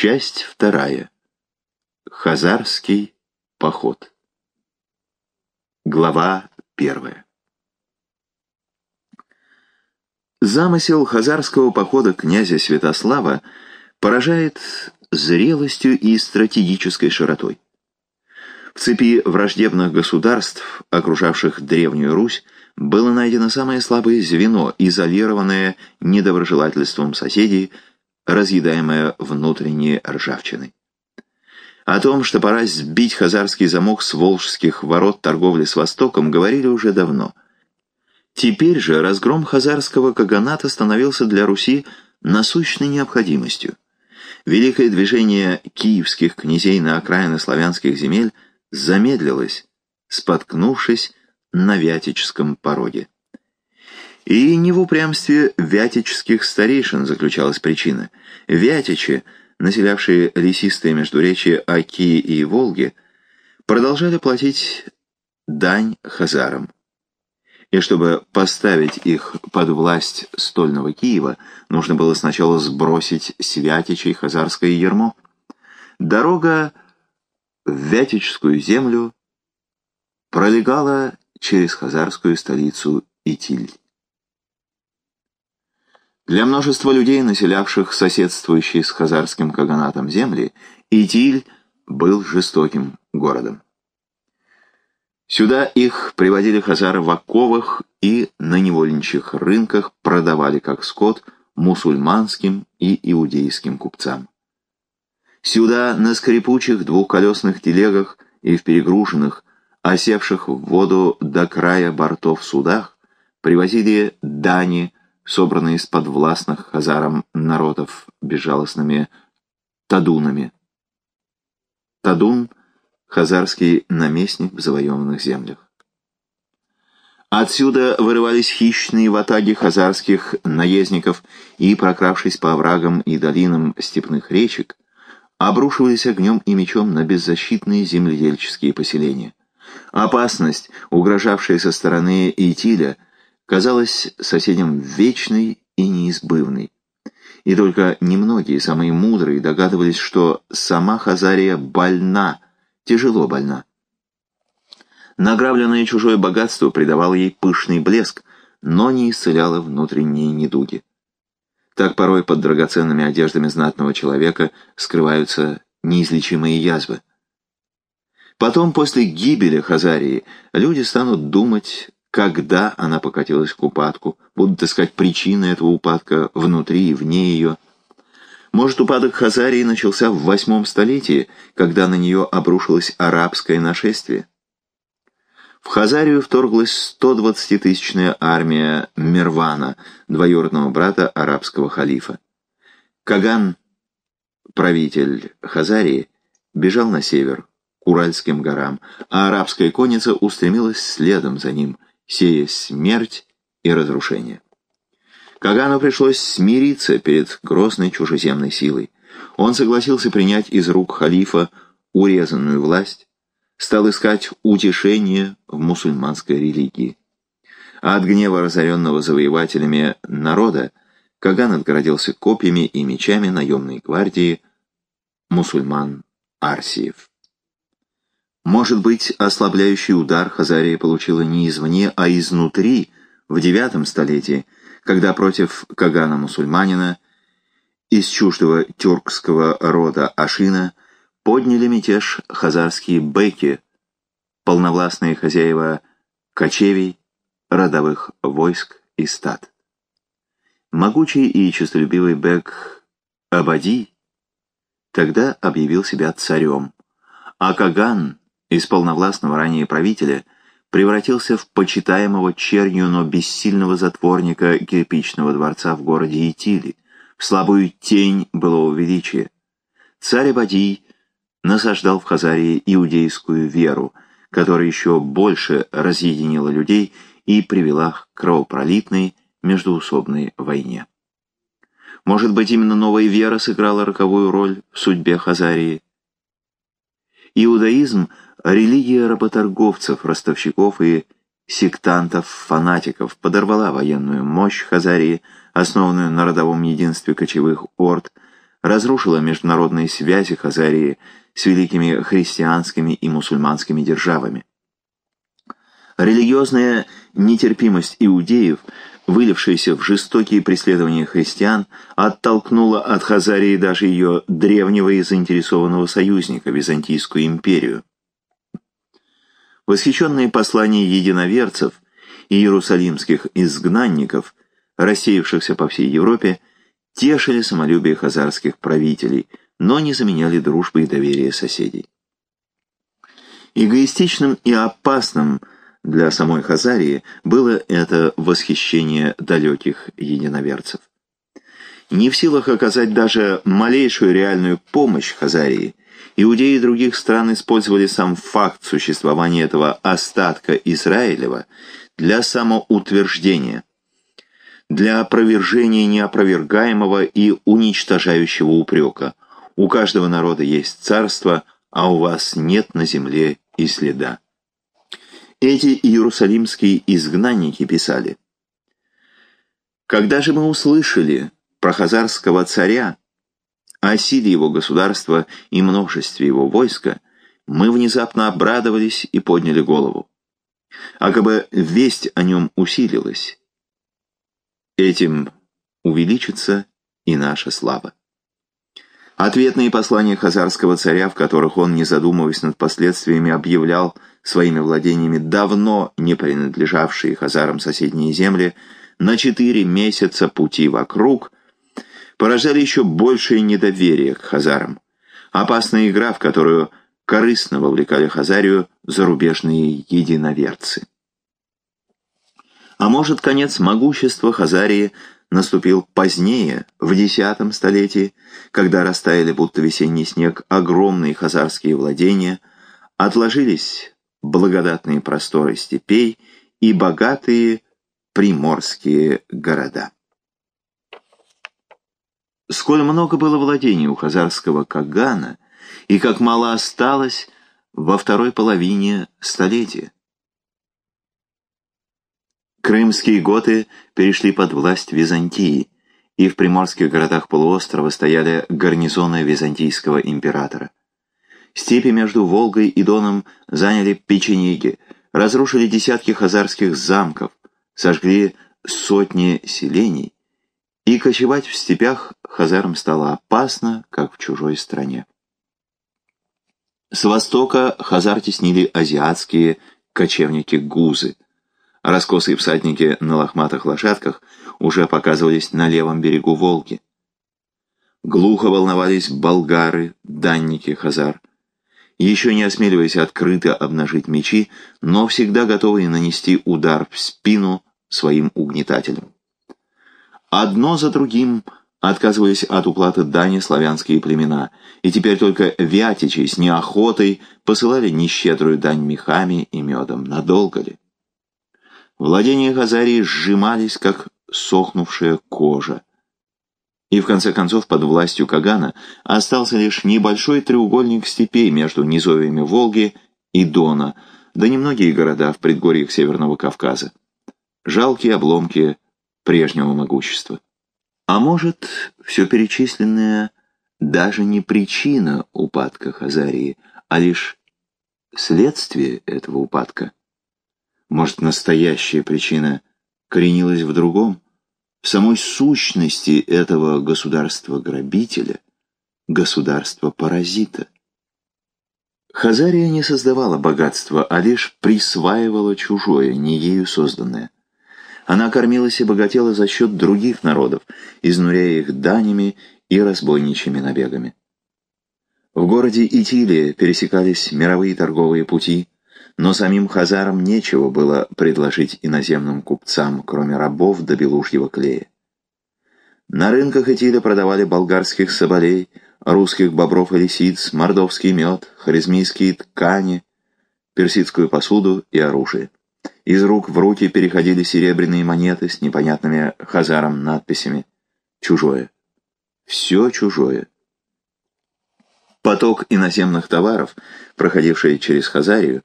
Часть вторая. Хазарский поход. Глава первая. Замысел хазарского похода князя Святослава поражает зрелостью и стратегической широтой. В цепи враждебных государств, окружавших Древнюю Русь, было найдено самое слабое звено, изолированное недоброжелательством соседей, разъедаемое внутренней ржавчиной. О том, что пора сбить хазарский замок с волжских ворот торговли с Востоком, говорили уже давно. Теперь же разгром хазарского каганата становился для Руси насущной необходимостью. Великое движение киевских князей на окраины славянских земель замедлилось, споткнувшись на Вятическом пороге. И не в упрямстве вятических старейшин заключалась причина. Вятичи, населявшие лесистые междуречия Оки и Волги, продолжали платить дань хазарам. И чтобы поставить их под власть стольного Киева, нужно было сначала сбросить с Вятичей хазарское ермо. Дорога в Вятическую землю пролегала через хазарскую столицу Итиль. Для множества людей, населявших соседствующие с хазарским каганатом земли, Итиль был жестоким городом. Сюда их приводили хазары в оковах и на невольничьих рынках продавали как скот мусульманским и иудейским купцам. Сюда на скрипучих двухколесных телегах и в перегруженных, осевших в воду до края бортов судах, привозили дани, собранные из подвластных хазарам народов безжалостными тадунами. Тадун — хазарский наместник в завоеванных землях. Отсюда вырывались хищные ватаги хазарских наездников и, прокравшись по оврагам и долинам степных речек, обрушивались огнем и мечом на беззащитные земледельческие поселения. Опасность, угрожавшая со стороны Итиля, казалась соседям вечной и неизбывной. И только немногие, самые мудрые, догадывались, что сама Хазария больна, тяжело больна. Награбленное чужое богатство придавало ей пышный блеск, но не исцеляло внутренние недуги. Так порой под драгоценными одеждами знатного человека скрываются неизлечимые язвы. Потом, после гибели Хазарии, люди станут думать когда она покатилась к упадку, будут искать причины этого упадка внутри и вне ее. Может, упадок Хазарии начался в восьмом столетии, когда на нее обрушилось арабское нашествие? В Хазарию вторглась 120-тысячная армия Мервана, двоюродного брата арабского халифа. Каган, правитель Хазарии, бежал на север, к Уральским горам, а арабская конница устремилась следом за ним – сея смерть и разрушение. Кагану пришлось смириться перед грозной чужеземной силой. Он согласился принять из рук халифа урезанную власть, стал искать утешение в мусульманской религии. А от гнева разоренного завоевателями народа Каган отгородился копьями и мечами наемной гвардии мусульман Арсиев. Может быть, ослабляющий удар Хазария получила не извне, а изнутри, в IX столетии, когда против Кагана-мусульманина из чуждого тюркского рода Ашина подняли мятеж хазарские беки, полновластные хозяева кочевий, родовых войск и стад. Могучий и честолюбивый бек Абади тогда объявил себя царем, а Каган из полновластного ранее правителя превратился в почитаемого чернью, но бессильного затворника кирпичного дворца в городе Итили, в слабую тень былого величия. Царь Абадий насаждал в Хазарии иудейскую веру, которая еще больше разъединила людей и привела к кровопролитной междуусобной войне. Может быть, именно новая вера сыграла роковую роль в судьбе Хазарии? Иудаизм религия работорговцев, ростовщиков и сектантов-фанатиков подорвала военную мощь Хазарии, основанную на родовом единстве кочевых орд, разрушила международные связи Хазарии с великими христианскими и мусульманскими державами. Религиозная нетерпимость иудеев, вылившаяся в жестокие преследования христиан, оттолкнула от Хазарии даже ее древнего и заинтересованного союзника, Византийскую империю. Восхищенные послания единоверцев и иерусалимских изгнанников, рассеявшихся по всей Европе, тешили самолюбие хазарских правителей, но не заменяли дружбы и доверия соседей. Эгоистичным и опасным для самой Хазарии было это восхищение далеких единоверцев. Не в силах оказать даже малейшую реальную помощь Хазарии, иудеи других стран использовали сам факт существования этого остатка Израилева для самоутверждения, для опровержения неопровергаемого и уничтожающего упрека. У каждого народа есть царство, а у вас нет на земле и следа. Эти иерусалимские изгнанники писали, «Когда же мы услышали про хазарского царя, о силе его государства и множестве его войска, мы внезапно обрадовались и подняли голову. А как бы весть о нем усилилась, этим увеличится и наша слава. Ответные послания хазарского царя, в которых он, не задумываясь над последствиями, объявлял своими владениями давно не принадлежавшие хазарам соседние земли, на четыре месяца пути вокруг, порождали еще большее недоверие к хазарам. Опасная игра, в которую корыстно вовлекали Хазарию зарубежные единоверцы. А может, конец могущества Хазарии наступил позднее, в X столетии, когда растаяли будто весенний снег огромные хазарские владения, отложились благодатные просторы степей и богатые приморские города. Сколь много было владений у хазарского Кагана, и как мало осталось во второй половине столетия. Крымские готы перешли под власть Византии, и в приморских городах полуострова стояли гарнизоны византийского императора. Степи между Волгой и Доном заняли печенеги, разрушили десятки хазарских замков, сожгли сотни селений, и кочевать в степях хазарам стало опасно, как в чужой стране. С востока хазар теснили азиатские кочевники-гузы – Раскосые всадники на лохматых лошадках уже показывались на левом берегу Волги. Глухо волновались болгары, данники хазар. Еще не осмеливаясь открыто обнажить мечи, но всегда готовые нанести удар в спину своим угнетателям. Одно за другим отказывались от уплаты дани славянские племена, и теперь только вятичи с неохотой посылали нещедрую дань мехами и медом. Надолго ли? Владения Хазарии сжимались, как сохнувшая кожа. И в конце концов под властью Кагана остался лишь небольшой треугольник степей между низовьями Волги и Дона, да немногие города в предгорьях Северного Кавказа. Жалкие обломки прежнего могущества. А может, все перечисленное даже не причина упадка Хазарии, а лишь следствие этого упадка? Может, настоящая причина коренилась в другом, в самой сущности этого государства-грабителя, государства-паразита. Хазария не создавала богатства, а лишь присваивала чужое, не ею созданное. Она кормилась и богатела за счет других народов, изнуряя их данями и разбойничьими набегами. В городе Итилия пересекались мировые торговые пути, но самим хазарам нечего было предложить иноземным купцам, кроме рабов до белужьего клея. На рынках Этиля продавали болгарских соболей, русских бобров и лисиц, мордовский мед, харизмийские ткани, персидскую посуду и оружие. Из рук в руки переходили серебряные монеты с непонятными хазарам надписями «Чужое». Все чужое. Поток иноземных товаров, проходивший через Хазарию,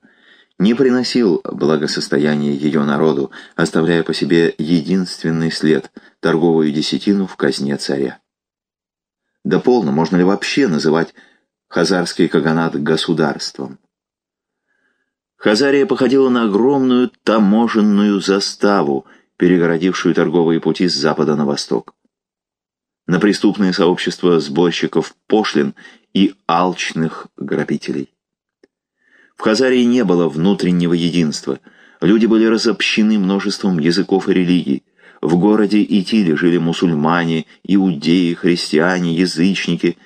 не приносил благосостояния ее народу, оставляя по себе единственный след – торговую десятину в казне царя. Да полно, можно ли вообще называть хазарский каганат государством? Хазария походила на огромную таможенную заставу, перегородившую торговые пути с запада на восток. На преступное сообщество сборщиков пошлин и алчных грабителей. В Хазарии не было внутреннего единства. Люди были разобщены множеством языков и религий. В городе Итиле жили мусульмане, иудеи, христиане, язычники.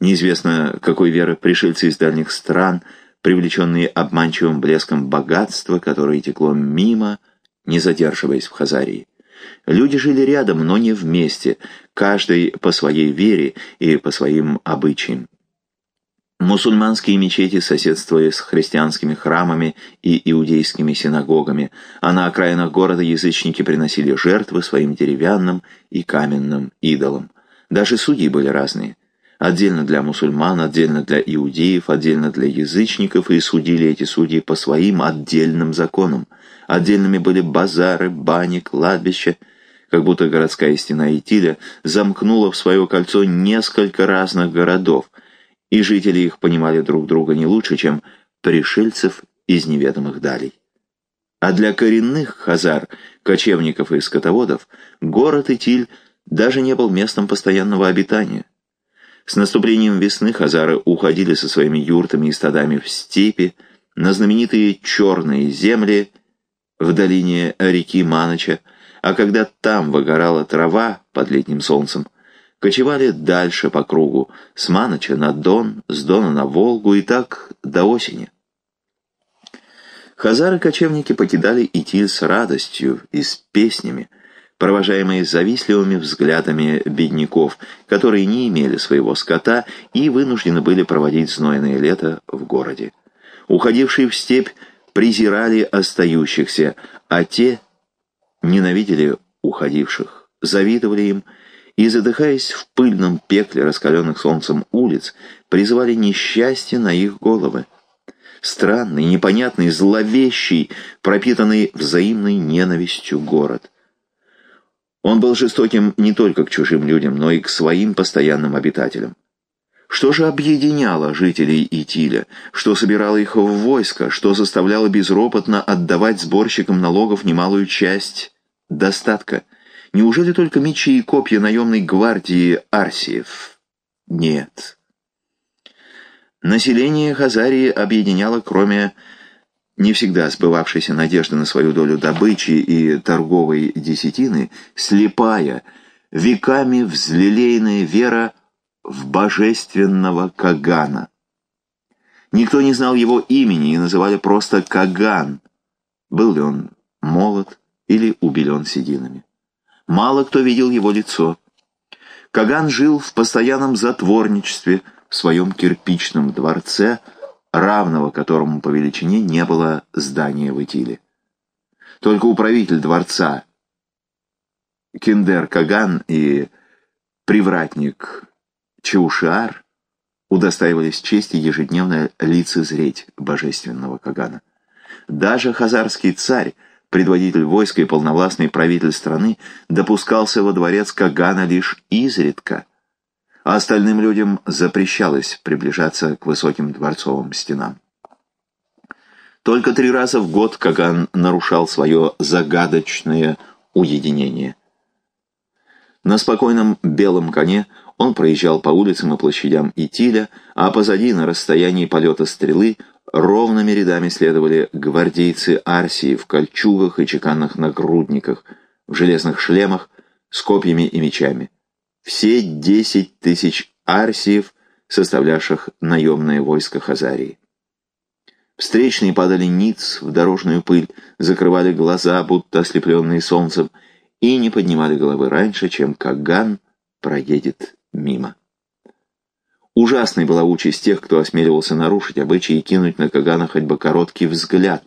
Неизвестно, какой веры пришельцы из дальних стран, привлеченные обманчивым блеском богатства, которое текло мимо, не задерживаясь в Хазарии. Люди жили рядом, но не вместе, каждый по своей вере и по своим обычаям. Мусульманские мечети соседствовали с христианскими храмами и иудейскими синагогами, а на окраинах города язычники приносили жертвы своим деревянным и каменным идолам. Даже судьи были разные. Отдельно для мусульман, отдельно для иудеев, отдельно для язычников, и судили эти судьи по своим отдельным законам. Отдельными были базары, бани, кладбища, как будто городская стена Итиля замкнула в свое кольцо несколько разных городов, и жители их понимали друг друга не лучше, чем пришельцев из неведомых далей. А для коренных хазар, кочевников и скотоводов, город Итиль даже не был местом постоянного обитания. С наступлением весны хазары уходили со своими юртами и стадами в степи, на знаменитые черные земли в долине реки Маноча, а когда там выгорала трава под летним солнцем, кочевали дальше по кругу, с Маноча на Дон, с Дона на Волгу и так до осени. Хазары-кочевники покидали Итиль с радостью и с песнями, провожаемые завистливыми взглядами бедняков, которые не имели своего скота и вынуждены были проводить знойное лето в городе. Уходившие в степь презирали остающихся, а те ненавидели уходивших, завидовали им и, задыхаясь в пыльном пекле раскаленных солнцем улиц, призывали несчастье на их головы. Странный, непонятный, зловещий, пропитанный взаимной ненавистью город. Он был жестоким не только к чужим людям, но и к своим постоянным обитателям. Что же объединяло жителей Итиля? Что собирало их в войско? Что заставляло безропотно отдавать сборщикам налогов немалую часть достатка? Неужели только мечи и копья наемной гвардии Арсиев? Нет. Население Хазарии объединяло, кроме не всегда сбывавшейся надежды на свою долю добычи и торговой десятины, слепая, веками взлелеянная вера в божественного Кагана. Никто не знал его имени и называли просто Каган. Был ли он молод или убелен сединами? Мало кто видел его лицо. Каган жил в постоянном затворничестве в своем кирпичном дворце, равного которому по величине не было здания в Итиле. Только управитель дворца Киндер Каган и привратник Чаушиар удостаивались чести ежедневно лицезреть божественного Кагана. Даже хазарский царь предводитель войска и полновластный правитель страны, допускался во дворец Кагана лишь изредка, а остальным людям запрещалось приближаться к высоким дворцовым стенам. Только три раза в год Каган нарушал свое загадочное уединение. На спокойном белом коне он проезжал по улицам и площадям Итиля, а позади, на расстоянии полета стрелы, Ровными рядами следовали гвардейцы Арсии в кольчугах и чеканных нагрудниках, в железных шлемах с копьями и мечами. Все десять тысяч арсиев, составлявших наемное войско Хазарии. Встречные падали ниц в дорожную пыль, закрывали глаза, будто ослепленные солнцем, и не поднимали головы раньше, чем Каган проедет мимо. Ужасной была участь тех, кто осмеливался нарушить обычаи и кинуть на Кагана хоть бы короткий взгляд.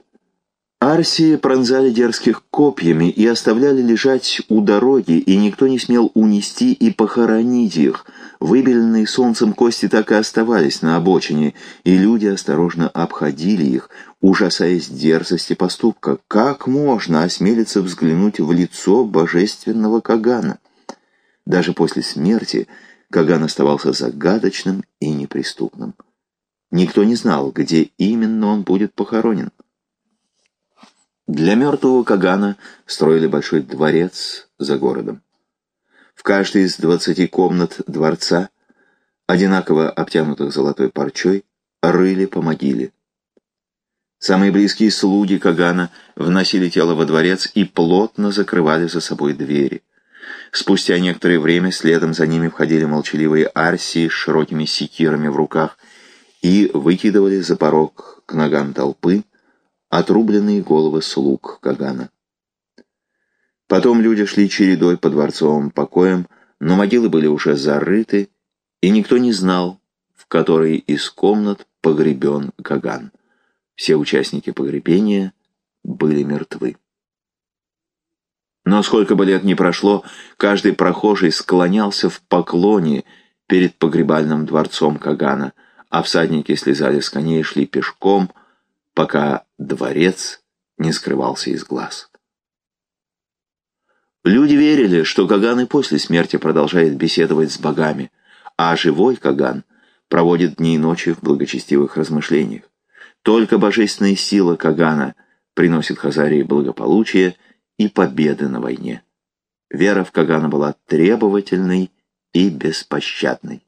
Арсии пронзали дерзких копьями и оставляли лежать у дороги, и никто не смел унести и похоронить их. Выбеленные солнцем кости так и оставались на обочине, и люди осторожно обходили их, ужасаясь дерзости поступка. Как можно осмелиться взглянуть в лицо божественного Кагана? Даже после смерти Каган оставался загадочным и неприступным. Никто не знал, где именно он будет похоронен. Для мертвого Кагана строили большой дворец за городом. В каждой из двадцати комнат дворца, одинаково обтянутых золотой парчой, рыли по могиле. Самые близкие слуги Кагана вносили тело во дворец и плотно закрывали за собой двери. Спустя некоторое время следом за ними входили молчаливые арсии с широкими секирами в руках и выкидывали за порог к ногам толпы отрубленные головы слуг Кагана. Потом люди шли чередой по дворцовым покоям, но могилы были уже зарыты, и никто не знал, в которой из комнат погребен Каган. Все участники погребения были мертвы. Но сколько бы лет ни прошло, каждый прохожий склонялся в поклоне перед погребальным дворцом Кагана, а всадники слезали с коней и шли пешком, пока дворец не скрывался из глаз. Люди верили, что Каган и после смерти продолжает беседовать с богами, а живой Каган проводит дни и ночи в благочестивых размышлениях. Только божественная сила Кагана приносит Хазарии благополучие и победы на войне. Вера в Кагана была требовательной и беспощадной.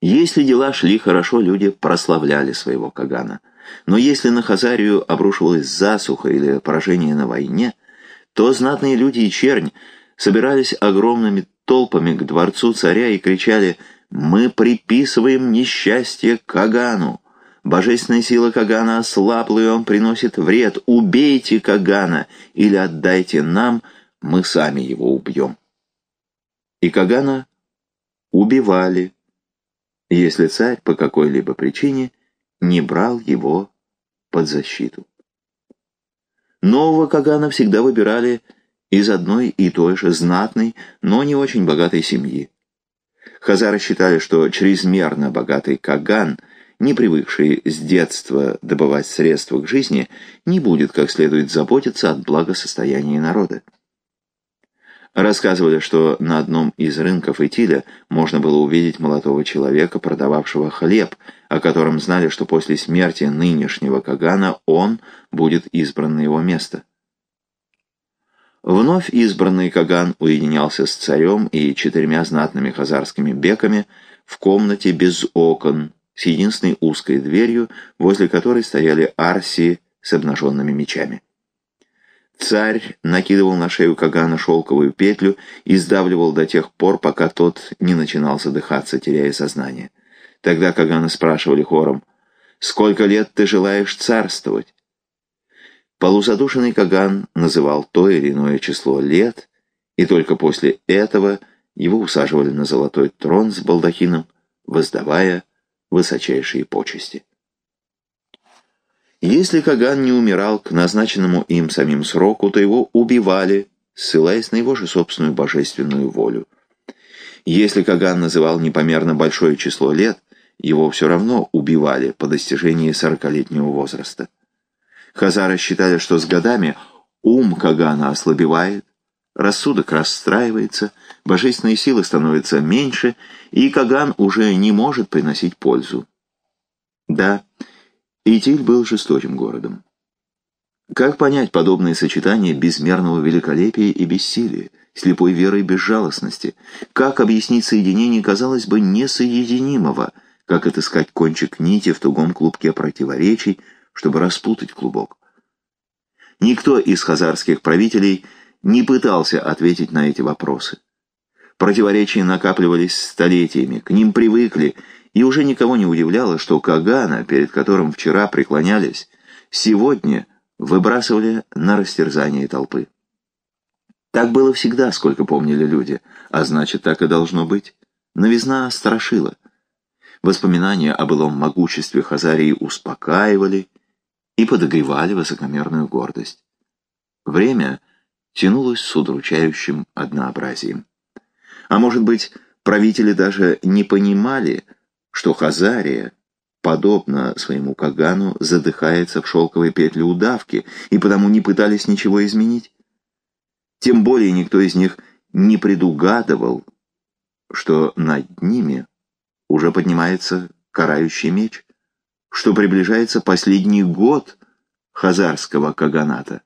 Если дела шли хорошо, люди прославляли своего Кагана. Но если на Хазарию обрушивалась засуха или поражение на войне, то знатные люди и чернь собирались огромными толпами к дворцу царя и кричали «Мы приписываем несчастье Кагану! Божественная сила Кагана ослабла, и он приносит вред. Убейте Кагана или отдайте нам, мы сами его убьем. И Кагана убивали, если царь по какой-либо причине не брал его под защиту. Нового Кагана всегда выбирали из одной и той же знатной, но не очень богатой семьи. Хазары считали, что чрезмерно богатый Каган – не привыкший с детства добывать средства к жизни, не будет как следует заботиться о благосостоянии народа. Рассказывали, что на одном из рынков Итиля можно было увидеть молодого человека, продававшего хлеб, о котором знали, что после смерти нынешнего Кагана он будет избран на его место. Вновь избранный Каган уединялся с царем и четырьмя знатными хазарскими беками в комнате без окон, с единственной узкой дверью, возле которой стояли арсии с обнаженными мечами. Царь накидывал на шею Кагана шелковую петлю и сдавливал до тех пор, пока тот не начинал задыхаться, теряя сознание. Тогда Кагана спрашивали хором, «Сколько лет ты желаешь царствовать?» Полузадушенный Каган называл то или иное число лет, и только после этого его усаживали на золотой трон с балдахином, воздавая высочайшие почести. Если Каган не умирал к назначенному им самим сроку, то его убивали, ссылаясь на его же собственную божественную волю. Если Каган называл непомерно большое число лет, его все равно убивали по достижении сорокалетнего возраста. Хазары считали, что с годами ум Кагана ослабевает, рассудок расстраивается, божественные силы становятся меньше, и Каган уже не может приносить пользу. Да, Итиль был жестоким городом. Как понять подобное сочетание безмерного великолепия и бессилия, слепой веры и безжалостности? Как объяснить соединение, казалось бы, несоединимого? Как отыскать кончик нити в тугом клубке противоречий, чтобы распутать клубок? Никто из хазарских правителей не пытался ответить на эти вопросы. Противоречия накапливались столетиями, к ним привыкли, и уже никого не удивляло, что Кагана, перед которым вчера преклонялись, сегодня выбрасывали на растерзание толпы. Так было всегда, сколько помнили люди, а значит, так и должно быть. Новизна страшила. Воспоминания о былом могуществе Хазарии успокаивали и подогревали высокомерную гордость. Время — тянулось с удручающим однообразием. А может быть, правители даже не понимали, что Хазария, подобно своему Кагану, задыхается в шелковой петле удавки, и потому не пытались ничего изменить? Тем более никто из них не предугадывал, что над ними уже поднимается карающий меч, что приближается последний год хазарского каганата.